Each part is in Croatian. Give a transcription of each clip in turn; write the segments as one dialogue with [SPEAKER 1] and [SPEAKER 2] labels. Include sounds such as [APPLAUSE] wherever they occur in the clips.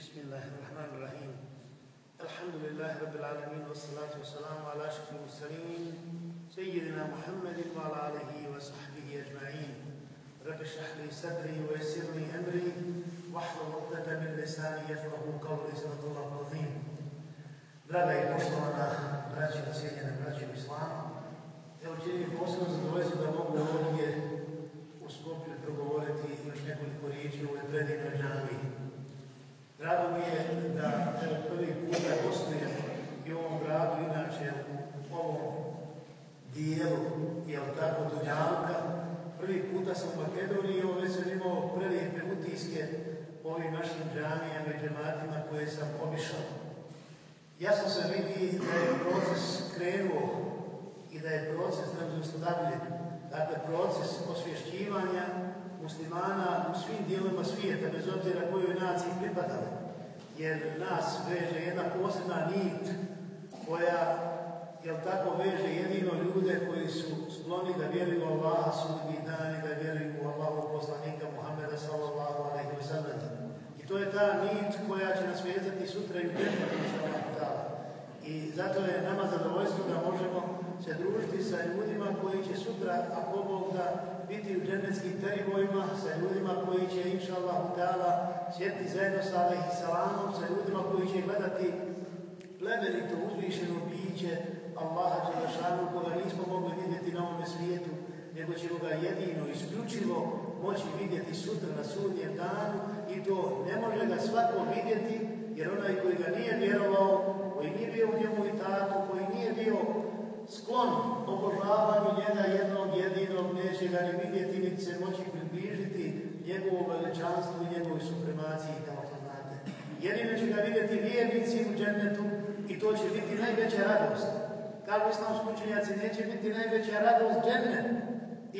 [SPEAKER 1] بسم الله الرحمن الرحيم. الحمد لله رب العالمين والصلاة والسلام على أشرف المرسلين سيدنا محمد وعلى آله وصحبه أجمعين. رب اشرح لي صدري ويسر لي أمري واحلل عقدة من لساني يفقه قولي صدق الله العظيم. Draga i poštovana braća i cijenjena braća u islamu, evo čini posebno zadovoljstvo da mogu ovdje u Skopju progovoriti još nekoliko riječi u ovoj predivnoj džamiji. Drago mi je da prvi puta gostujem i u ovom gradu, inače u ovom dijelu, jel tako, Dunjavka. Prvi puta sam u Makedoniji i ovo već sam imao prelijepe utiske ovim našim džamijama i džematima koje sam obišao. Jasno se vidi da je proces krenuo i da je proces nezaustavljen. Dakle, proces osvješćivanja muslimana u svim dijelovima svijeta, bez obzira kojoj naciji pripadali. Jer nas veže jedna posebna nit koja, jel tako, veže jedino ljude koji su skloni da vjeruju u Allaha sudnji dan i da vjeruju u Allahu poslanika Muhammeda sallallahu alaihi wa sallam. I to je ta nit koja će nas vezati sutra i u i zato je nama zadovoljstvo da možemo se družiti sa ljudima koji će sutra, ako Bog da, biti u džennetskim teribojima, sa ljudima koji će, inša Allah, sjediti zajedno sa Allah i salamom, sa ljudima koji će gledati plemenito uzvišeno biće Allaha Đelešanu, koga nismo mogli vidjeti na ovome svijetu, nego ćemo ga jedino, isključivo moći vidjeti sutra na sudnjem danu i to ne može ga svako vidjeti, jer onaj koji ga nije vjerovao, koji nije bio u njemu i tako, koji nije bio sklon obožavanju njega jednog jedinog, neće ga ni vidjeti, niti se moći približiti njegovom veličanstvu i njegovoj supremaciji, kao to znate. Jedino će ga vidjeti vjernici u džennetu i to će biti najveća radost. Kao islamski učenjaci neće biti najveća radost džennet,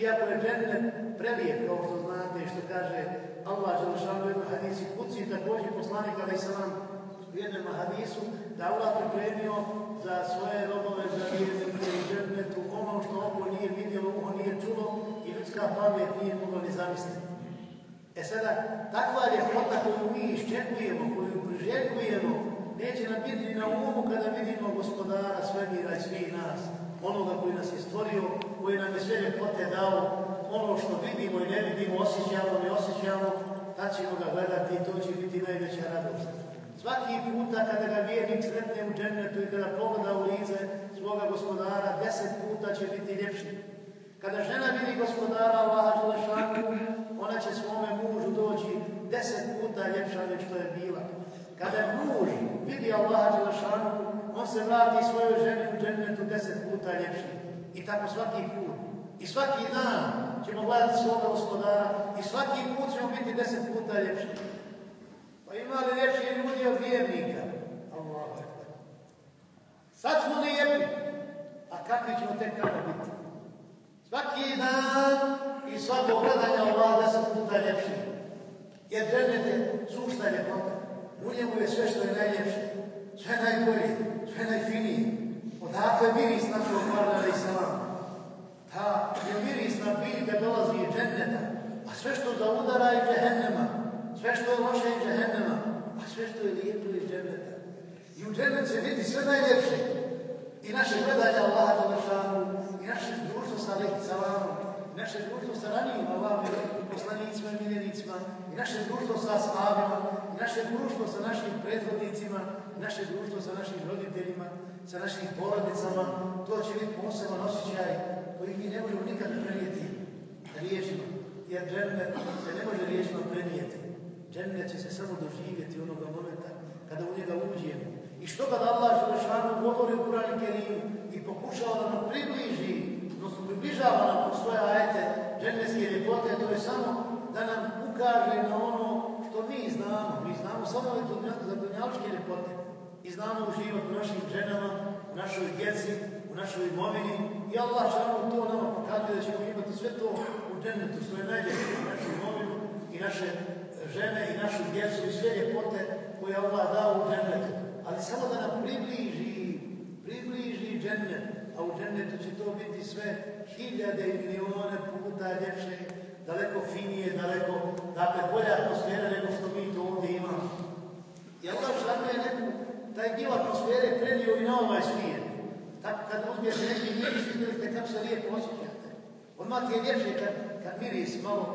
[SPEAKER 1] iako je džennet prelijep, kao što znate, što kaže Allah Želešanu jednu hadisi kuci, također poslanik Ali Salam u jednom hadisu, da Allah pripremio za svoje robove, za vjernike i džennetu ono što oko nije vidjelo, uho nije čulo i ljudska pamet nije mogla ni zamisliti. E sada, takva ljepota koju mi iščekujemo, koju priželjkujemo, neće nam biti na umu kada vidimo gospodara svemira i svih nas, onoga koji nas je stvorio, koji nam je sve ljepote dao, ono što vidimo i ne vidimo, osjećamo, ne osjećamo, tad ćemo ga gledati i to će biti najveća radost. Svaki puta kada ga vjernik sretne u džennetu i kada pogleda u lice svoga gospodara, deset puta će biti ljepši. Kada žena vidi gospodara Allaha Đelešanu, ona će svome mužu doći deset puta ljepša nego što je bila. Kada muž vidi Allaha Đelešanu, on se vrati svojoj ženi u džennetu deset puta ljepši. I tako svaki put. I svaki dan ćemo gledati svoga gospodara i svaki put ćemo biti deset puta ljepši. Pa ima li ljepši ljudi od vjernika? Sad smo lijepi. A kakvi ćemo tek kada biti? Svaki dan i svako gledanje Allah deset puta ljepši. Jer džennet je sušta ljepota. U njemu je sve što je najljepše. Sve najbolje, sve najfinije. Odakle miris našeg Marna i Salama? Ta je miris na biljke dolazi iz dženneta, a sve što zaudara iz džehennema, sve što je loše iz džehennema, a sve što je lijepo iz dženneta. I u džennet će biti sve najljepše. I naše gledanje Allaha Đelešanu, i naše društvo sa Salamom, i naše društvo sa ranijim Allahom poslanicima i miljenicima, i naše društvo sa ashabima, i naše društvo sa našim prethodnicima, i naše društvo sa našim roditeljima, sa našim porodicama, to će biti poseban osjećaj koji mi ne možemo nikada prenijeti riječima. Jer džennet se ne može riječima prenijeti. Džennet će se samo doživjeti onoga momenta kada u njega uđemo. I što kad Allah Želešanu govori u Kurani Kerimu i pokušava da nam približi, odnosno približava nam po svoje ajete džennetske ljepote, to je samo da nam ukaže na ono što mi znamo. Mi znamo samo za dunjaličke ljepote. I znamo uživati u našim ženama, u našoj djeci, u našoj imovini. I Allah šalom to nama pokazuje da ćemo imati sve to u džennetu, svoje najljepše, našu imovinu i naše žene i našu djecu i sve ljepote koje Allah dao u džennetu. Ali samo da nam približi, približi džennet, a u džennetu će to biti sve hiljade i milijone puta ljepše, daleko finije, daleko, dakle, bolja atmosfera nego što mi to ovdje imamo. atmosfere prenio i na ovaj svijet. Tako kad uzmijete neki miris, vidjeli ste kako se lijepo osjećate. Odmah ti je ljepše kad, kad miris malo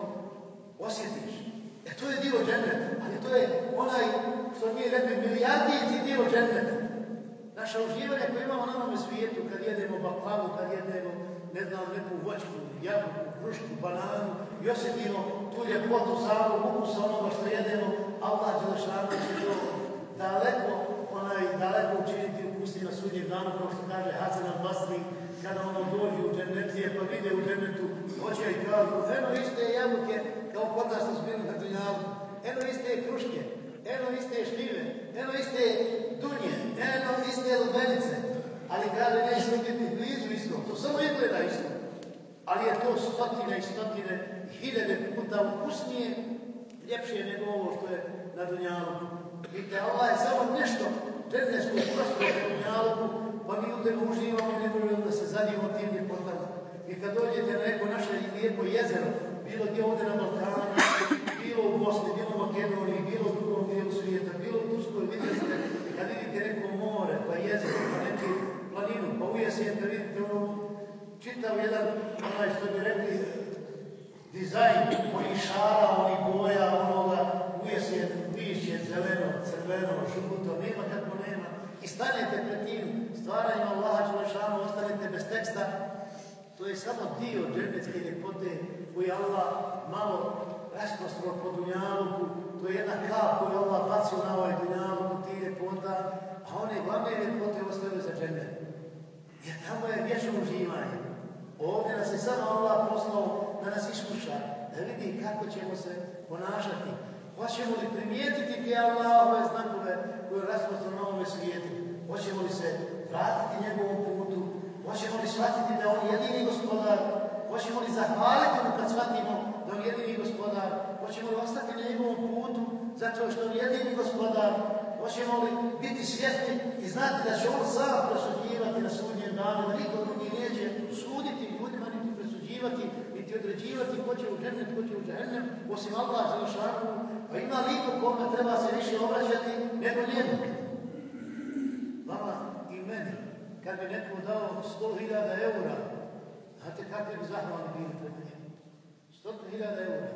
[SPEAKER 1] osjetiš. E to je dio dženeta, ali to je onaj, što mi rekli, milijardijici dio dženeta. Naša uživanja koje imamo na ovome svijetu, kad jedemo baklavu, kad jedemo, ne znam, neku voćku, jabuku, krušku, bananu, i osjetimo tu ljepotu samu, ukusa onoga što jedemo, Allah Đelešanu će to daleko, onaj, daleko učiniti ukusni na sudnjem danu, kao što kaže Hasan al-Basri, kada ono dođu u džennetije, pa vide u džennetu, hoće i kažu, eno iste jabuke, kao kod nas bili na dunjalu, eno iste kruške, eno iste šljive, eno iste dunje, eno iste lubenice, ali kaže, neće biti blizu isto, to samo izgleda isto. Ali je to stotine i stotine, hiljade puta ukusnije, ljepše nego ovo što je na dunjalu. Vidite, Allah je samo nešto džennetskog prostora na dunjalu, pa mi u tebe uživamo, ne možemo da se zadimo tim ljepotama. I kad dođete na neko naše lijepo jezero, bilo gdje ovdje na Balkanu, bilo u Bosni, bilo u Makedoniji, bilo u drugom dijelu svijeta, bilo u Turskoj, vidite ste, kad vidite neko more, pa jezero, pa neki planinu, pa ujesen, vidite ono, čitav jedan, onaj što bi rekli, dizajn koji šara, oni boja, onoga, ujesen, lišće, zeleno, crveno, žuto, nema kako nema. I stanete pred tim stvaranjima Allaha Đelešanu, ostanete bez teksta, to je samo dio džernetske ljepote koji Allah malo rasprostro po dunjaluku, to je jedna kap koju Allah bacio na ovaj dunjaluk, ti ljepota, a one glavne ljepote ostaju za džennet. Jer tamo je vječno uživanje. Ovdje nas je samo Allah poslao da nas iskuša, da vidi kako ćemo se ponašati. Hoćemo li primijetiti te Allahove znakove koje rasprostro na ovome svijetu? Hoćemo li se vratiti njegovom putu? Hoćemo li shvatiti da on jedini gospodar? Hoćemo li zahvaliti mu kad shvatimo da on jedini gospodar? Hoćemo li ostati na njegovom putu zato što on jedini gospodar? Hoćemo li biti svjesni i znati da će on sam presuđivati na sudnjem danu, da niko drugi neće suditi ljudima, niti presuđivati, niti određivati ko će u džennet, ko će u džennem, osim Allah za šarku, pa ima liko kome treba se više obraćati nego njemu. Vama i meni, kad bi neko dao 100.000 eura, znate kakvi bi zahvalni bili prema njemu? 100.000 eura.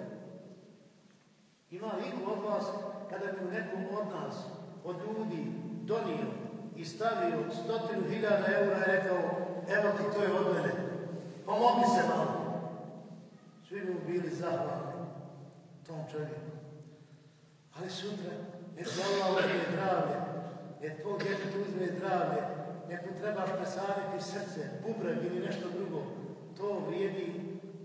[SPEAKER 1] Ima liko od vas, kada bi nekom od nas, od ljudi, donio i stavio stotinu hiljada eura i rekao, evo ti to je od mene, pomogli se malo. Svi bi bili zahvalni tom čovjeku. Ali sutra, nek Allah uzme zdravlje, nek tvoj djetet uzme zdravlje, nek mu trebaš presaditi srce, bubreg ili nešto drugo, to vrijedi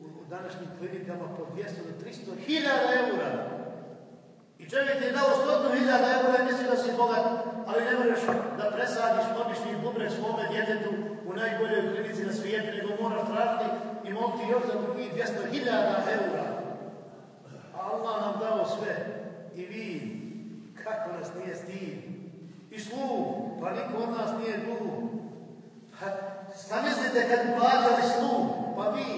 [SPEAKER 1] u, današnjim klinikama po 200 do 300 hiljada eura. I čovjek je dao 100 hiljada eura i misli da si bogat, ali ne možeš da presadiš obični bubreg svome djetetu u najboljoj klinici na svijetu, nego moraš tražiti i moliti još za drugih 200 hiljada eura. Allah nam dao sve. I vi, kako nas nije stid. I sluh, pa niko od nas nije gluh. Pa, kad plaćali sluh, pa vi,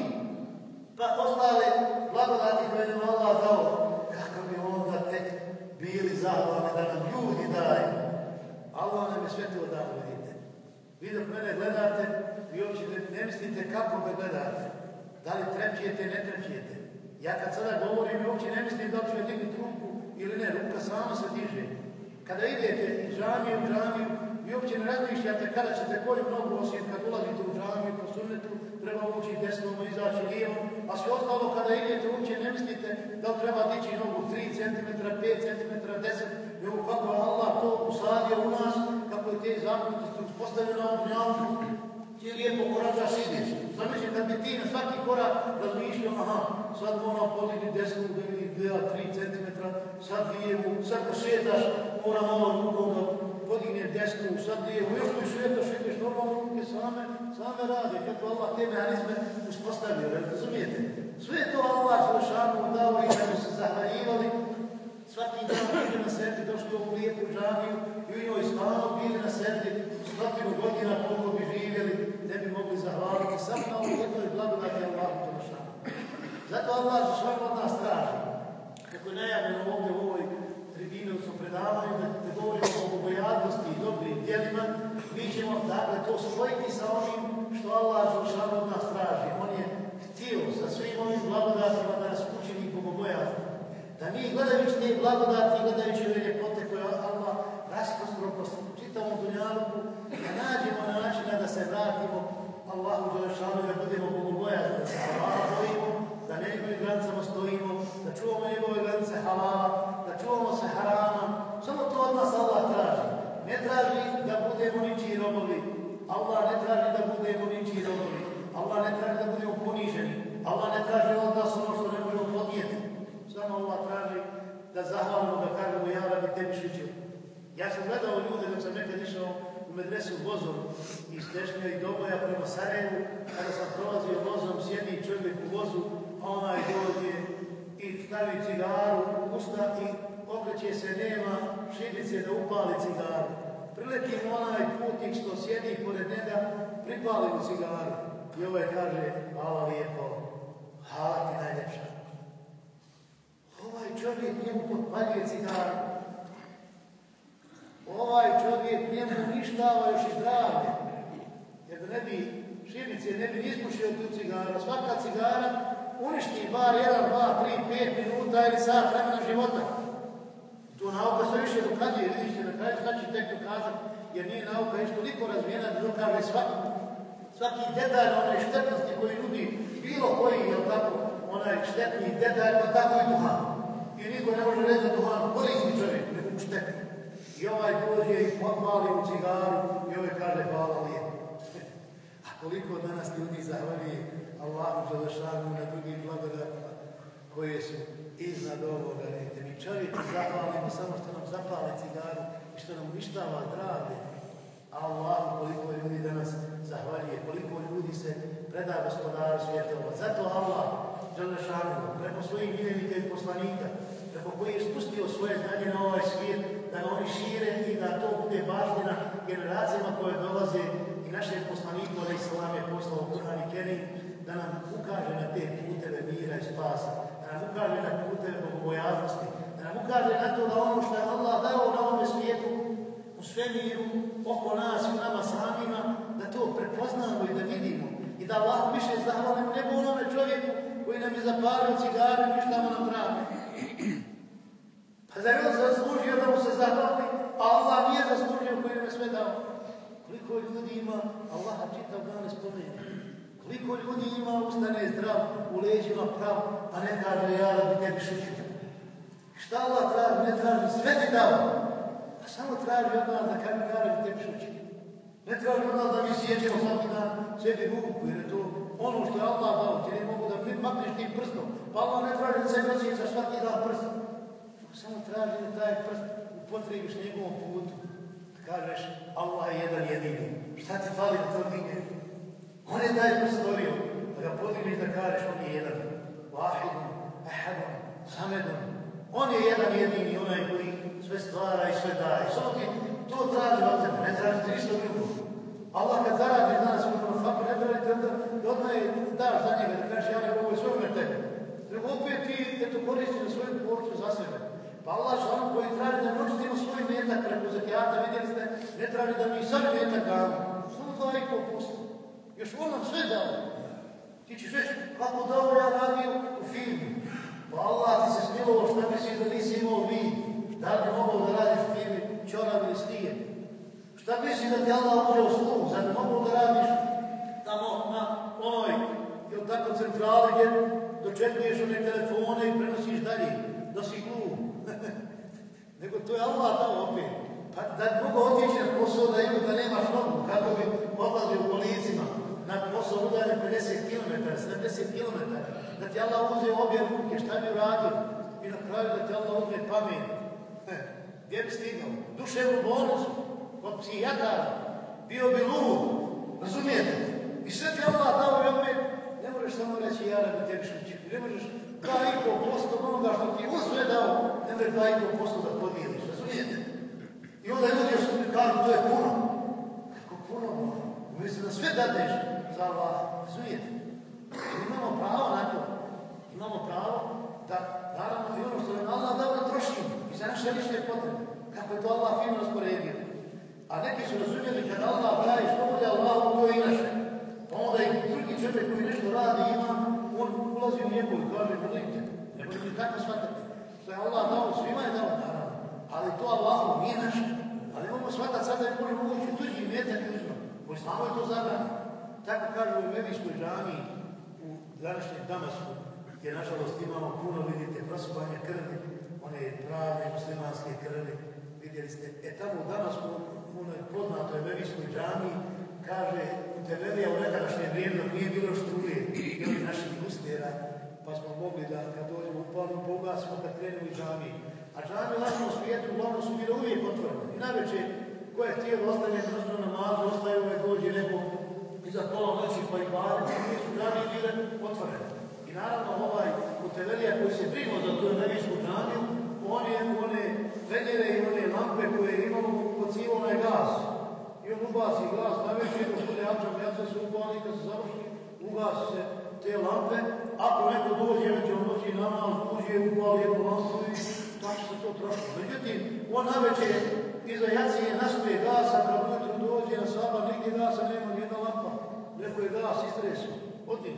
[SPEAKER 1] pa ostale blagodati koje nam Allah dao, kako bi onda tek bili zahvalni da nam ljudi daju. Allah nam je sve to dao, vidite. Vi dok mene gledate, vi uopće ne mislite kako me gledate. Da li trepćete, ne trepćete. Ja kad sada govorim, uopće ne mislim da li ću dignuti ruku ili ne, ruka sama se diže. Kada idete iz džamije u džamiju, vi uopće ne razmišljate kada ćete koju nogu osim kad ulazite u džamiju po sunnetu, treba ući desnom, izaći lijevom, a sve ostalo kada idete uopće ne mislite da treba dići nogu 3 cm, 5 cm, 10 nego kako Allah to usadio u nas, kako je te zakonitosti uspostavljene na ovom dnjavku, ti lijepo koračaš ideš. Zamisli kad bi ti na svaki korak razmišljao, aha, sad moram podigni desnu, da mi gleda 3 cm, sad lijevu, sad kad šetaš, moram malo rukom da podignem desnu, sad lijevu, još mi šetaš, ideš normalno, ruke same, same rade, kako Allah te mehanizme uspostavio, razumijete? Sve to Allah Želešanu dao i da bi se zahvaljivali, svaki dan bili na sebi, došli u lijepu džamiju i u njoj stalno bili na sebi, stotinu godina koliko bi živjeli, ne bi mogli zahvaliti samo na ovu jednoj blagodati Allahu Đelešanu. Zato Allah svak od nas traži, kako je najavljeno ovdje u ovoj predavanju da, govorimo o bojadnosti i dobrim djelima, mi ćemo dakle to spojiti sa onim što Allah Žušan od nas traži. On je htio sa svim ovim blagodatima da nas učini bogobojazno. Da mi gledajući te blagodati, gledajući ove ljepote koje Allah rasprostro po čitavom dunjaluku, da nađemo načina da se vratimo Allahu Žušanu, da budemo bogobojazni, da se Allah bojimo, da ne njegovim granicama stojimo, traži od nas ono što ne možemo podnijeti. Samo Allah traži da zahvalimo, da kažemo ja rabi tebi šuću. Ja sam gledao ljude dok sam nekad išao u medresu vozom iz Tešnja i Doboja prema Sarajevu, kada sam prolazio vozom, sjedi čovjek u vozu, a onaj dođe i stavi cigaru u usta i okreće se, nema šibice da upali cigaru. Prileti mu onaj putnik što sjedi pored njega, pripali mu cigaru. I ovaj kaže, hvala lijepo, hvala ti najljepša. Ovaj čovjek njemu potpaljuje cigaru. Ovaj čovjek njemu uništava još i zdravlje. Jer da ne bi šibice, ne bi ispušio tu cigaru. Svaka cigara uništi bar jedan, dva, tri, pet minuta ili sat vremena života. Tu nauka sve više dokazuje, vidiš na kraju šta će tek dokazati, jer nije nauka još toliko razvijena da dokaže svaki, svaki detalj onaj štetnosti koji nudi bilo koji, jel tako, onaj štetni detalj, pa tako i duhan. I niko ne može reći da duhan koristi čovjek, nego mu štetni. I ovaj dođe i pohvali u cigaru i ovaj kaže hvala lijepo. [LAUGHS] A koliko danas ljudi zahvalije Allahu Đelešanu na drugim blagodatima koje su iznad ovoga. Vidite, mi čovjeku zahvalimo samo što nam zapale cigaru i što nam uništava zdravlje. Allahu koliko ljudi danas zahvalije, koliko ljudi se preda gospodaru svjetova. Zato Allah Đelešanu preko svojih miljenika i poslanika, preko koji je spustio svoje znanje na ovaj svijet, da ga oni šire i da to bude baština generacijama koje dolaze i našem poslaniku, ali islam je poslao Kur'an i Kerim, da nam ukaže na te puteve mira i spasa, da nam ukaže na puteve bogobojaznosti, da nam ukaže na to da ono što je Allah dao na ovome svijetu, u svemiru, oko nas i nama samima, da to prepoznamo i da vidimo da Allah više zahvalimo nego onome čovjeku koji nam je zapalio cigare i ništa mu nam pravi. Pa zar on zaslužio da mu se zahvali, a Allah nije zaslužio koji nam je sve dao? Koliko ljudi ima, Allah čitav dan ne spomenuo. Koliko ljudi ima ustane zdrav, u leđima prav, a ne kaže ja da bi tebi šućio. Šta Allah traži? Ne traži, sve ti dao. A samo traži od nas da kaže tebi šućio. Ne traži od nas da mi sjećemo svaki dan sebi ruku, jer je to ono što je Allah dao, ti ne mogu da makneš tim prstom. Pa Allah ne traži da se nosi za svaki dan prstom. Samo traži da taj prst upotrebiš njegovom putu. Kažeš, Allah je jedan jedini. Šta ti fali da to digne? On je taj prostorio, da ga podigneš da kažeš, on je jedan. Vahidun, ahadun, samedun. On je jedan jedini, onaj koji sve stvara i sve daje. Samo ti to traži od tebe, ne traži ti ništa drugo. Allah kad zaradiš danas u faku, ne traži ti onda da odmah daš za njega, da kažeš, ja ne mogu sve tebe. Nego opet ti, eto, koristi na svoju porcu za sebe. Pa Allah što ono koji traži da noćitimo svoj metak preko zakijata, vidjeli ste, ne traži da mi sad metak damo. Samo dva i pol posto. Još on nam sve dao. Ti ćeš reći, kako da ovo ja radio u filmu? Pa Allah ti se smilovo, šta misliš da nisi imao vid? Da li mogao da radiš u filmu čorav ili stije? Šta misliš da ti Allah uzeo sluh? Zar ne mogao da radiš onoj, jel tako, centrali gdje dočekuješ one telefone i prenosiš dalje, da si gluh. [LAUGHS] Nego to je Allah dao opet. Pa da mogu otići na posao da ima da nemaš nogu, kako bi odlazio u kolicima, na posao udalje 50 km, 70 km, da ti Allah uzeo obje ruke, šta bi uradio? I na kraju da ti Allah uzme pamet. [LAUGHS] Gdje bi stigao? Duševnu bolnicu, kod psihijatara, bio bi lud, razumijete? I sve ti Allah dao i opet, ne možeš samo reći ja bi tebi šućio. Ne možeš 2,5% onoga što ti on sve dao, ne možeš 2,5% da podijeliš, razumijete? I onda ljudi još mi kažu, to je puno. Kako puno? Umjesto da sve dadeš za Allah, razumijete? Imamo pravo na to. Imamo pravo da, naravno, i ono što je Allah dao da trošimo i za naše lične potrebe. Kako je to Allah fino rasporedio. A neki su razumjeli kad Allah daje što bude Allah, to je i naše. Pa onda i drugi čovjek koji nešto radi ima, on ulazi u njegovu i kaže, vidite, ne može mi tako shvatiti. Što je Allah dao, svima je dao, naravno. Ali to Allahu nije naše. Ali mogu shvatati sada i možemo ući tuđi metak i uzmati. U islamu je to zabrano. Tako kažu u Medijskoj džami u današnjem Damasku, gdje nažalost imamo puno, vidite, prosipanje krvi, one prave muslimanske krvi, vidjeli ste. E tamo u Damasku, u onoj poznatoj Medijskoj džami, kaže u Temelija u nekadašnje vrijeme nije bilo struje, ili naših gustera, pa smo mogli da kad dođemo u palmu pogasimo kad krenemo i džami. A džami u našem svijetu uglavnom su bile uvijek otvorene. I najveće, ko je htio da na namazu, ostaje ove dođe neko iza pola noći pa i su džami bile otvorene. I naravno ovaj Mutevelija koji se brinuo za tu nevijsku džamiju, on je one vedjere i one lampe koje je imalo pocivo onaj gaz. I on ubaci glas na dok bude akšam, ja se upali, kad se završi, ugasi se te lampe. Ako neko dođe, već on noći namaz, uđe, upali jednu lampu i tako se to troši. Međutim, on na večer iza jacije naspije gasa, kad ujutru dođe na saba, nigdje gasa nema nijedna lampa. Neko je gas istresao. Otim.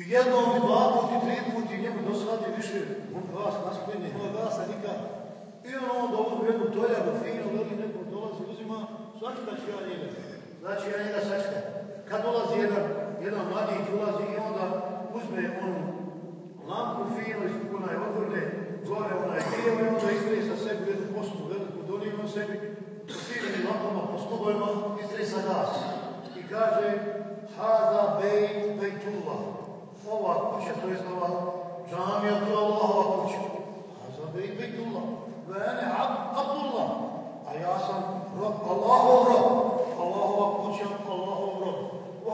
[SPEAKER 1] I jednom, i dva put, tri put, i njemu dosadi više, on gas naspije, nema gasa nikad. I on onda uzme jednu toljagu, fino, veli neko dolazi, uzima, sačkat ću ja njega. Znači ja njega sačkat. Kad dolazi jedan, jedan mladić, ulazi i uzme onu lampu fino, onaj odvrne, gore onaj dio i onda izgre sa sebi jednu poslu veliku, donijemo sebi, finim lampama po stubojima, izgre sa gas. I kaže, Hada bejt bejtullah. Ova kuća, to je znala džamija, to je Allahova kuća. Hada bejt bejtullah. Vene Abdullah. A ja sam rob, Allahov rob. Allahova kuća, Allahov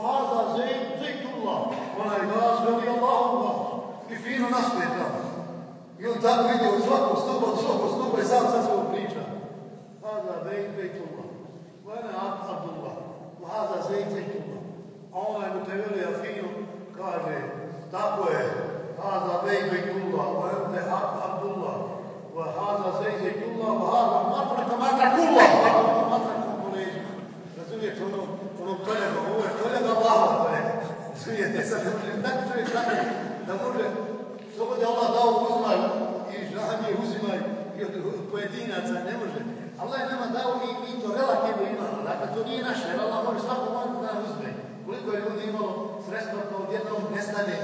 [SPEAKER 1] rob. U hada zejt, zejtullah. Onaj glas veli Allahov glas. I fino nastoje tamo. I on tako vidi od svakog stupa, od svakog stupa i sam sa svog priča. Hada bejt, bejtullah. Vene Abdullah. U hada zejt, zejtullah. A onaj mu te veli fino kaže, tako je. Hada bejt, bejtullah. Vene Abdullah. وهذا زيت الله وهذا مطرق مطرق الله مطرق الله razumijete ono, koljega, ovo je koljega Allahova koljega. Razumijete, sad ne može, tako čovjek tako, da može, je Allah dao uzmaj i žanje uzimaj i od pojedinaca, ne može. Allah je nama dao i mi to relativno imamo, dakle to nije naše, jer Allah može svako moment da uzme. Koliko je ljudi imalo sredstva to odjednom nestane,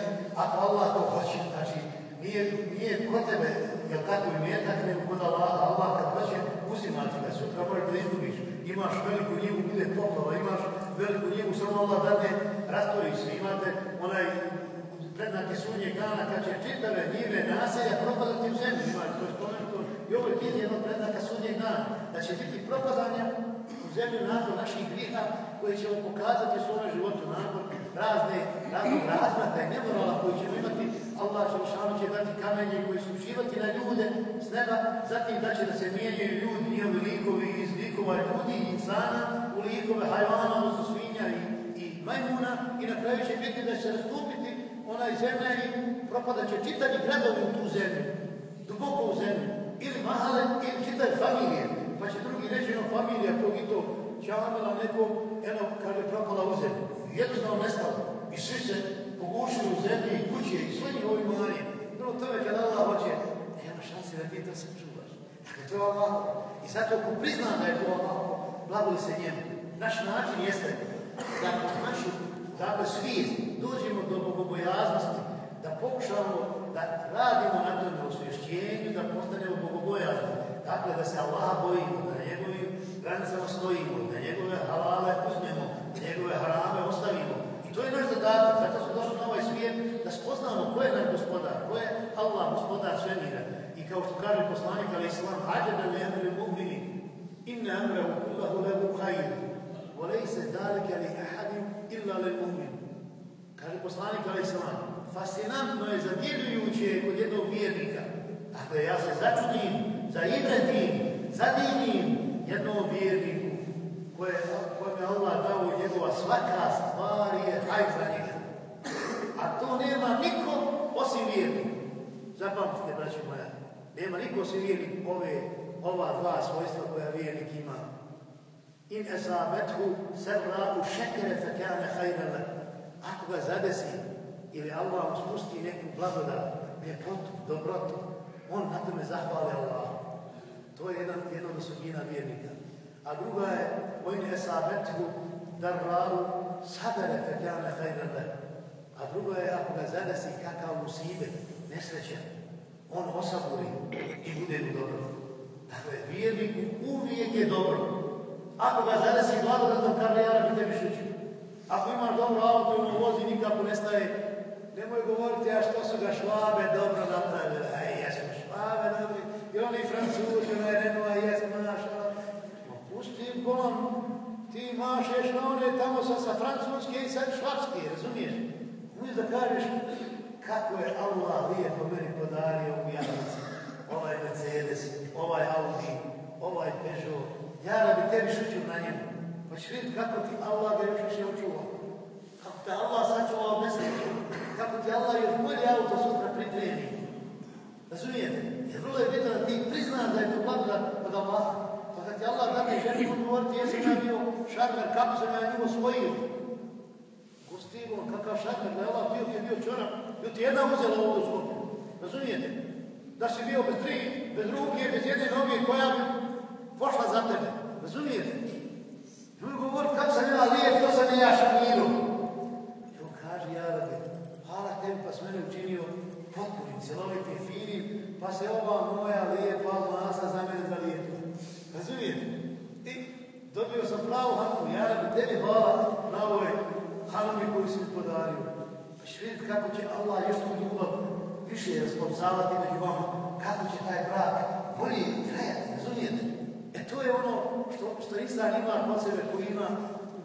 [SPEAKER 1] ako Allah to hoće, znači nije, nije kod tebe, jel tako i metak, nego kod Allah, Allah kad hoće uzimati ga, sutra možeš da izgubiš. Imaš veliku njivu, bude poplava, imaš veliku njivu, samo Allah dade, rastori se, imate onaj prednake sunje dana kad će čitave njive naselja propadati u zemlji, imate, to je spomenuto i ovo je jednog prednaka sunje dana, da će biti propadanja u zemlju nakon naših griha koje ćemo pokazati u svome životu nakon razne, raznog razmata i nemorala koji ćemo imati. Allah Želšanu će dati kamenje koji su uživati na ljude s neba, zatim da će da se mijenjaju ljudi, njihovi likovi iz likova ljudi i insana u likove hajvana, odnosno svinja i, i majmuna i na kraju će biti da će rastupiti onaj zemlja i propadat će čitavi gradovi u tu zemlju, duboko u zemlju, ili mahale, ili čitave familije, pa će drugi reći, eno familija tog i to, čamila nekom, eno, kaže, propala u zemlju. Jednostavno nestalo. I svi se pogušili u zemlji i kuće i sve njihovi manje. Bilo tome kad Allah hoće, nema šanse da ti to se čuvaš. Dakle, to je Allah. I zato ko prizna da je to Allah, blagoli se njemu. Naš način jeste da našu dakle, svijest dođemo do bogobojaznosti, da pokušamo da radimo na tome osvješćenju, da postanemo bogobojazni. Dakle, da se Allaha bojimo, da njegovim granicama stojimo, da njegove halale uzmemo, da njegove harame ostavimo. To je naš zadatak, zato smo došli na ovaj svijet da spoznamo ko je naš gospodar, ko je Allah, gospodar svemira. I kao što kaže poslanik ali islam, ađena li emri mu'mini, inna emrehu kullahu lehu hajru, volejse dalike li ahadim illa li mu'min. Kaže poslanik ali islam, fascinantno je zadivljujuće kod jednog vjernika. Dakle, ja se začudim, zaibretim, zadivim jednom vjerniku koje, koje je Allah dao njegova svaka stvar je haj za. A to nema niko osim vjernika. Zapamtite, braći moja, nema niko osim vjernik ove, ova dva svojstva koja vjernik ima. In esabethu serraku šekere fekane hajrele. Ako ga zadesi ili Allah mu spusti neku blagodat, ljepotu, dobrotu. On na tome zahvali Allah. To je jedan, jedna osobina vjernika. A druga je, vojni esabethu darraru sabere fekane hajrele. A drugo je, ako ga zadesi kakav musibet, nesrećan, on osaburi i bude mu dobro. Dakle, vjerniku uvijek je dobro. Ako ga zadesi blagodatom, kaže, ja bi tebi šuću. Ako imaš dobro auto ono vozi, nikako nestaje, nemoj govoriti, a što su ga švabe dobro napravili. Aj, jesmo švabe dobri. I oni francuzi, onaj Renault, jes, maš, pusti kolom, ti mašeš na one tamo sa, sa francuske i sa švapske, razumiješ? Umiješ da kažeš kako je Allah lijepo meni podario u javnici. Ovaj Mercedes, ovaj Audi, ovaj Peugeot. Ja da bi tebi na njemu. Pa ćeš vidjeti kako ti Allah ga još više očuva. Kako te Allah sačuvao nesreću. Kako ti Allah još bolje auto sutra pripremi. Razumijete? Jer vrlo je bitno da ti priznaš da je to blagodat od Allaha. Kad ti Allah dane ženi odgovoriti, jesi ja bio šarmer, kako sam ja nju osvojio? Gostivo, kakav šarmer, da je Allah bio je bio čorak, bio ti jedna uzela ovu skopu. Razumijete? Da si bio bez tri, bez ruke, bez jedne noge koja bi pošla za tebe. Razumijete? Ljudi govori kako sam ja lijep, to sam ja. I on kaže, ja rabi, hvala tebi pa s mene učinio potpunim, celovitim, finim, pa se ova moja lijepa masa za mene zalijepa. Razumijete? I dobio sam pravu hanku, ja rabi tebi hvala na ovoj hanumi koju si mi podario. Pa će vidjeti kako će Allah još tu ljubav više raspomsavati među vama, kako će taj brak bolje trajati, razumijete? E to je ono što, što ima kod sebe, koji ima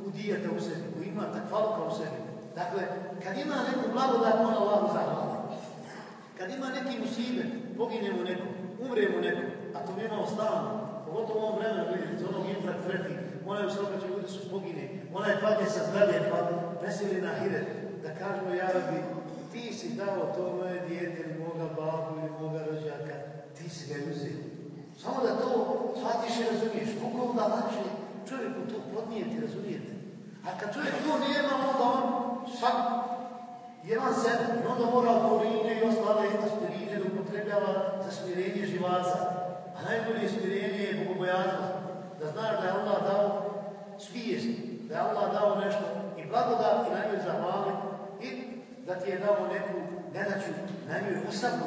[SPEAKER 1] udijete u sebi, koji ima takvaluka u sebi. Dakle, kad ima neku blagodat, on Allahu zahvala. Kad ima neki musibe, poginemo neko, umremo neko, a to mi imamo stalno, pogotovo u ovom vremenu, vidite, onog infrakreti, onaj u srokaću ljudi su pogine, onaj padne sa zdravlje, pa presili na hiret, da kažemo, ja ti si dao to moje dijete moga babu ili moga rođaka, ti si ga uzeo. Samo da to shvatiš i razumiješ. Koliko onda lakše čovjeku to podnijeti, razumijete? A kad čovjek to nema, onda on sam je van sebe. Onda mora i ostale aspirine da upotrebljava za smirenje živaca. Najbolje smirenje je bogobojaznost. Da znaš da je Allah dao svijest, da je Allah dao nešto i blagodat i na njoj zahvali i da ti je dao neku nedaću na njoj osabu.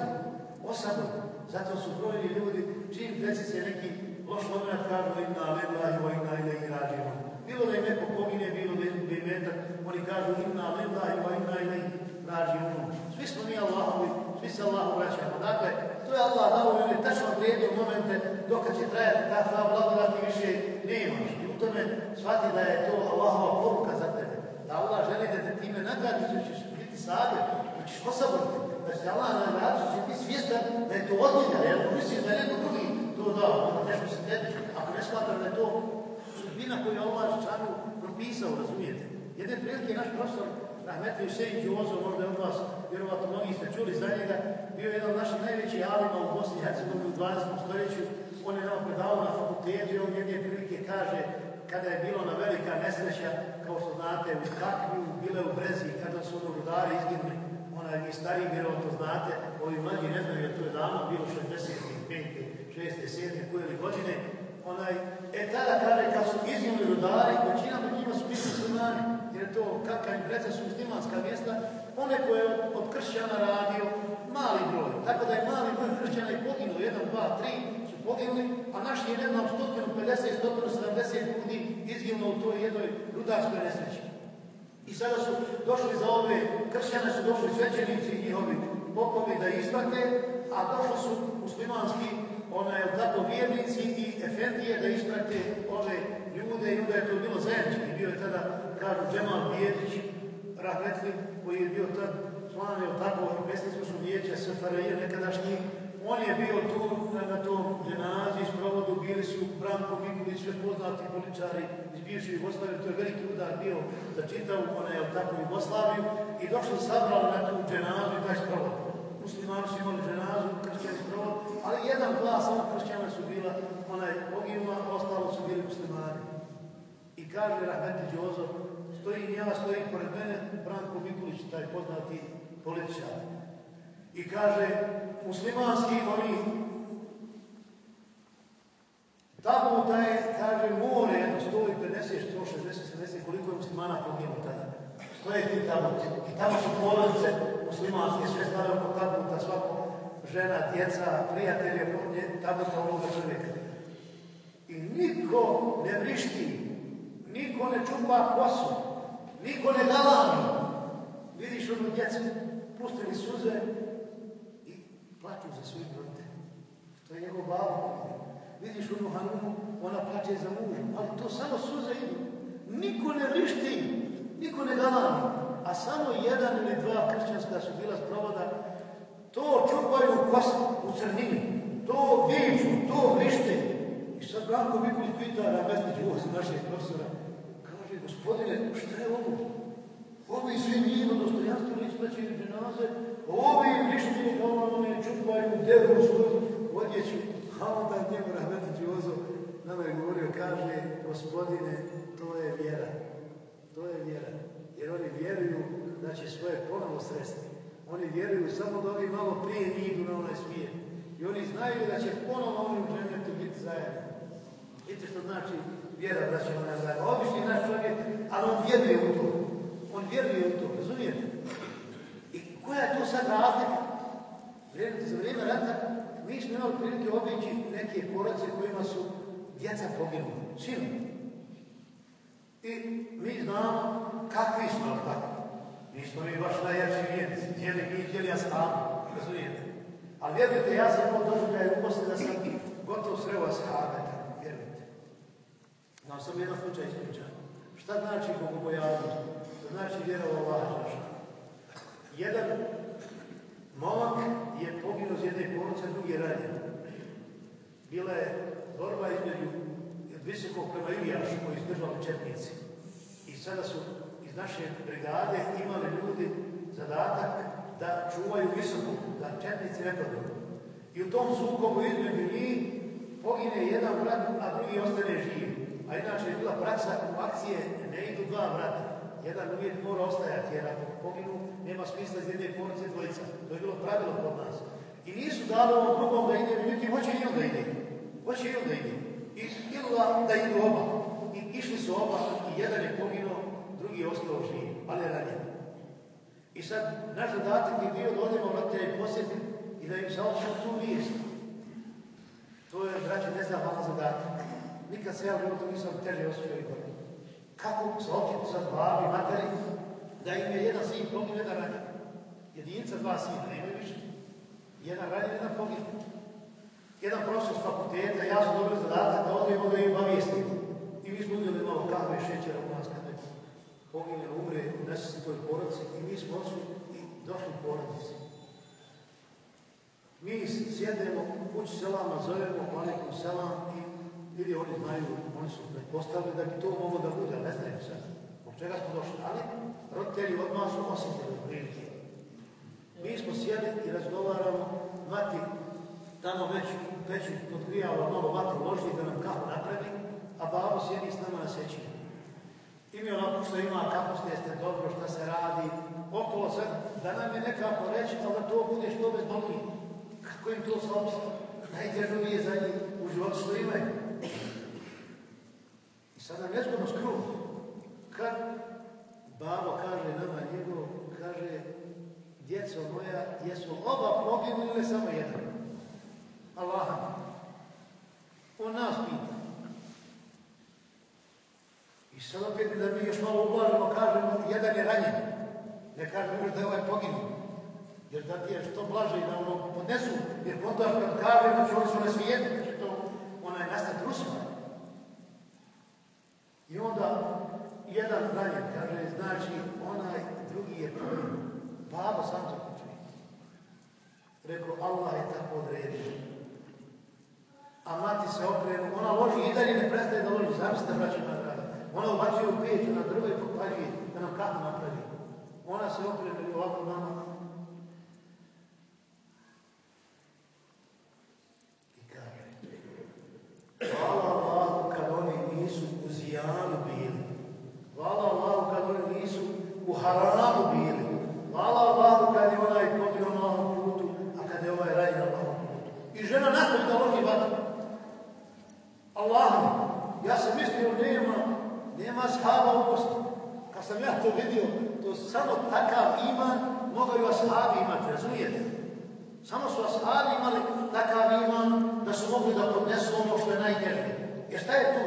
[SPEAKER 1] Osabu. Zato su brojni ljudi, čim desi se neki loš moment, kažu inna lillahi wa inna ilaihi rađiun. Bilo da im neko pogine, bilo da izgubi metak, oni kažu inna lillahi wa inna ilaihi rađiun. Svi smo mi Allahovi, svi se Allahu vraćamo. Dakle, to je Allah dao i je tačno odredio momente dok će trajati ta sva blagodat i više nemaš. I u tome shvati da je to Allahova poruka za tebe. Da Allah želi da te time nagradi, da ćeš biti sabe, da ćeš osaboriti da će Allah nagradi, će biti svjestan da je to od njega, jer misliš da je neko drugi to dao, nešto se tebi. Ako ne smatram da je to sudbina koju je Allah Žešanu propisao, razumijete? Jedne prilike naš profesor Rahmetli Husein Đozo, možda od vas, vjerovatno mnogi ste čuli za njega, bio je jedan od naših najvećih alima u Bosni i Hercegovini u 20. stoljeću. On je nam predavao na fakultetu i on jedne prilike kaže kada je bilo na velika nesreća, kao što znate, u bile u Brezi, kada su ono rudari izginuli, onaj vi stariji vjerovatno znate, ovi mlađi ne znaju, to je davno bilo 65. 6. 7. koje li godine, onaj, e tada kaže, kad su izginuli rudari, većina među njima su bili muslimani, jer je to kakva preca su muslimanska mjesta, one koje je od, kršćana radio, mali broj, tako da je mali broj kršćana i poginuo, 1, 2, 3 su poginuli, a naš je ne znam 150, 170 ljudi izginulo u toj jednoj rudarskoj nesreći. I sada su došli za ove kršćane, su došli svećenici i njihovi popovi da isprate, a došli su muslimanski onaj, tako vjernici i efendije da isprate ove ljude i onda je to bilo zajednički. Bio je tada, kažu, Džemal Bijedić, rahmetli, koji je bio tad član, je tako, mesničkog vijeća SFRJ nekadašnji, on je bio tu na, tom dženazi, sprovodu, bili su Branko Mikulić, sve poznati političari iz bivše Jugoslavije, to je veliki udar bio za čitavu, ona je tako Jugoslaviju, i došli sabrali na tu dženazu i taj sprovod. Muslimani su imali dženazu, kršćani sprovod, ali jedan, dva, samo kršćana su bila, onaj poginula, ostalo su bili muslimani. I kaže Rahmeti Đozo, stoji ja, stoji pored mene Branko Mikulić, taj poznati političar. I kaže, muslimanski oni Tabuta je, kaže, more, jedno, 150, 160, 70, koliko je muslimana poginulo tada. Stoje ti tabuti. I tamo su porodice muslimanske, sve stave oko tabuta, svako žena, djeca, prijatelje, tabuta ovoga čovjeka. I niko ne vrišti, niko ne čupa kosu, niko ne galami. Vidiš ono djecu, pustili suze i plaću za svojim roditeljima. To je njegov babo. Vidiš onu Hanumu, ona plaće za mužem, ali to samo suze idu. Niko ne vrišti, niko ne galami, a samo jedan ili dva kršćanska su bila sprovoda, to čupaju kos u crnini, to viču, to vrište. I sad Branko Mikulić pita ovo se našeg profesora, gospodine, šta je ovo? Ovi svi njima dostojanstveno ispraćaju dženaze, ovi vrište, ono ne čupaju, deru svoju odjeću, a onda njemu Rahmetić Jozo nama je govorio, kaže, gospodine, to je vjera. To je vjera. Jer oni vjeruju da će svoje ponovo sresti. Oni vjeruju samo da oni malo prije idu na onaj svijet. I oni znaju da će ponovo oni u dženetu biti zajedno. Vidite što znači vjera da će ona zajedno. Obični naš čovjek, ali on vjeruje u to. On vjeruje u to, razumijete? I koja je to sad razlika? Za vrijeme rata mi smo imali prilike obići neke porodce kojima su djeca poginuli, sinu. I mi znamo kakvi smo, tako? Nismo mi baš najjači vijenici, htjeli mi, htjeli ja razumijete? Ali vjerujte, ja sam imao doživljaj u Bosni da sam gotovo sreo vjerujte. Znao sam jedan slučaj ispričan. Šta znači bogobojavnost? To znači vjera u Allah, Jedan momak je poginuo iz jedne porodice, drugi je ranjen. Bila je borba između visokog prema Ilijašu koji izdržali četnici. I sada su iz naše brigade imali ljudi zadatak da čuvaju visoko, da četnici ne. I u tom sukobu između njih pogine jedan brat, a drugi ostane živ. A inače je bila praksa u akcije, ne idu dva brata. Jedan uvijek mora ostajati, jer ako poginu, nema smisla iz jedne porodice dvojica. To je bilo pravilo kod nas. I nisu dali ovom drugom da ide, međutim, hoće i on da ide. Hoće i da ide. I htjela da idu oba. I išli su oba i jedan je poginuo, drugi je ostao živ, ali je. I sad, naš zadatak je bio da odemo roditelje posjetiti i da im saočimo tu vijest. To je, braći, ne znam, malo zadatak. Nikad se ja u životu nisam teže osjećao i bolje. Kako saočiti sad babi, materi, da im je jedan sin poginuo, jedan ranjen. Jedinca, dva sina, nemaju više. Jedan ranjen, jedan poginuo. Jedan profesor s fakulteta, ja sam dobili zadatak da odemo da im obavijestimo. I mi smo uzeli malo kahve i šećera u nas kada pogine, umre, unese se toj porodici i mi smo odšli i došli u porodici. Mi sjedemo, kući selama, zovemo, panikom selam i vidi oni znaju, oni su pretpostavili da bi to moglo da bude, ne znaju sad. Od čega smo došli, ali roditelji odmah su osjetili prilike. Mi smo sjeli i razgovaramo, mati tamo već već podgrijalo malo vatru loži da nam kahu napravi, a babo sjedi s nama na sećinu. I mi onako što ima kapuste, jeste dobro, šta se radi, okolo sad, da nam je nekako reći, ali da to bude što bezbolnije. Kako im to saopštiti? Najtežnije za njih u životu što imaju. I sad nam nezgodno skruh. Kad babo kaže nama njegov, kaže, djeco moja, jesu oba poginuli samo jedan? Allaha. On nas pita. I sad opet da mi još malo ublažimo, kažemo, jedan je ranjen. Ne kažemo još da je ovaj poginuo. Jer da ti je što blaže i da ono podnesu, jer onda kad kažemo, će oni su na svijetu, da će to onaj nastati rusma. I onda jedan ranjen kaže, znači onaj drugi je poginuo. Baba sam to počuje. Rekao, Allah je tako odredio a mati se okrenu, ona loži i dalje ne prestaje da loži, zamislite braće na grada. Ona ubacuje u peć, na drvo i da nam kahu napravi. Ona se okrene i ovako nama. I kaže, hvala Allahu kad oni nisu u zijanu bili. Hvala Allahu kad oni nisu u haramu bili. Hvala Allahu kad je onaj pobio na ovom putu I žena nakon da loži vatru. Allah, ja sam mislio nema, nema shaba u postu. Kad sam ja to vidio, to samo takav iman mogaju ashabi imati, razumijete? Samo su ashabi imali takav iman da su mogli da podnesu ono što je najteže. Jer šta je tu?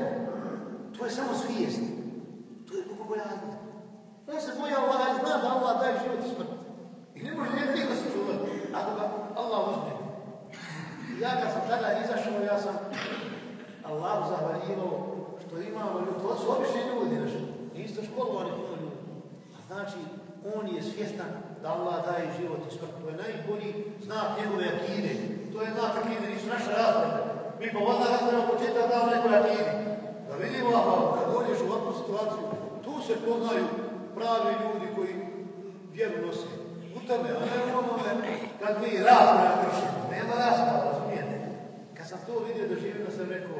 [SPEAKER 1] To je samo svijest. To je bogobojaznost. On se boja Allah i zna da Allah daje život i smrt. I ne može nijedno se čuvati, ako ga Allah uzme. Ja kad sam tada izašao, ja sam Allah zahvaljivao imamo ljudi. To su obični ljudi naši. Nisu školovani puno ljudi. A znači, on je svjestan da Allah daje život i smrt. To je najbolji znak njegove akide. To je znak akide, nisu naše razprave. Mi pa voda raspravimo početak da nekoj akide. Da vidimo, Allah, kad dođeš u ovakvu situaciju, tu se poznaju pravi ljudi koji vjeru nose. U tome, a ne u onome kad mi rasprave kršimo. Nema rasprava, razumijete? Kad sam to vidio da živim, da sam rekao,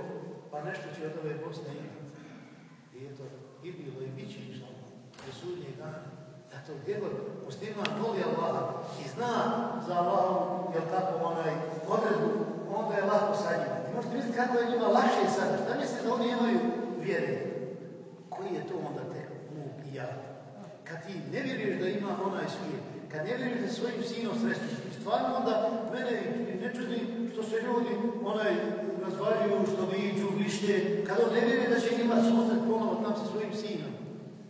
[SPEAKER 1] pa nešto će od ove Bosne imati. I eto, i bilo i bit će išlo, do sudnjeg dana. Zato gdje god musliman voli Allaha i zna za Allahom, jel tako, onaj odredbu, onda je lako sa njima. I možete misliti kako je njima lakše sada. Šta mislite da oni imaju vjere? Koji je to onda tek muk i ja? Kad ti ne vjeruješ da ima onaj svijet, kad ne vjeruješ da svojim sinom srećeš, stvarno onda mene ne čudi što se ljudi onaj razvaljuju, što viću, vište, kad on ne vjeruje da će imati susret ponovo tam sa svojim sinom.